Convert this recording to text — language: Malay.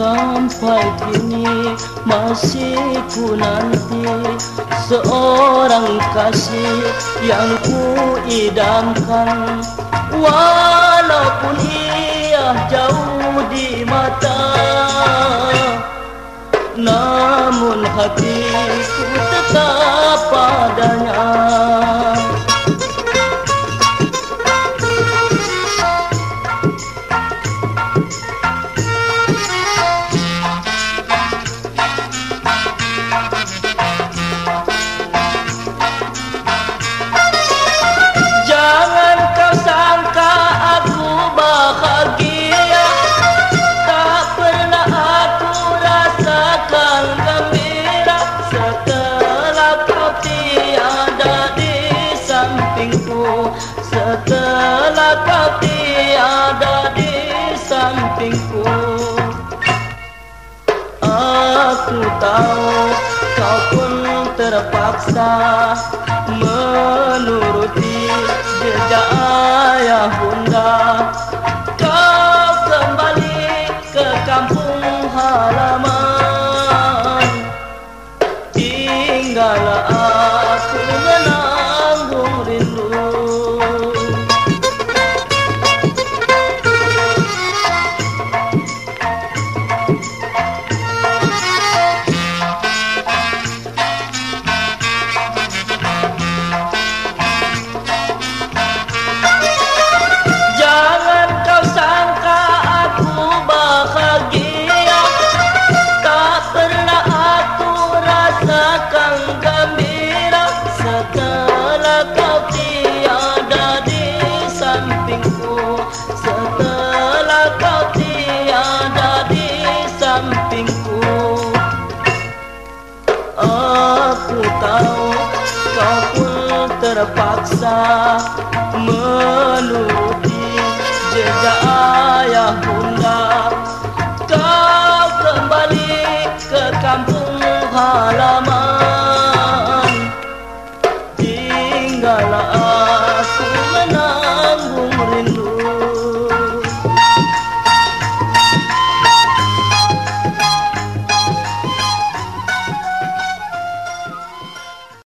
Sampai kini masih ku nanti Seorang kasih yang ku idamkan. Walaupun ia jauh di mata Namun hatiku setelah kau tiada di sampingku. Aku tahu kau pun terpaksa menuruti jejak ayah bunda. Kampung halaman. Tinggallah Aku tahu kau pun terpaksa menuruti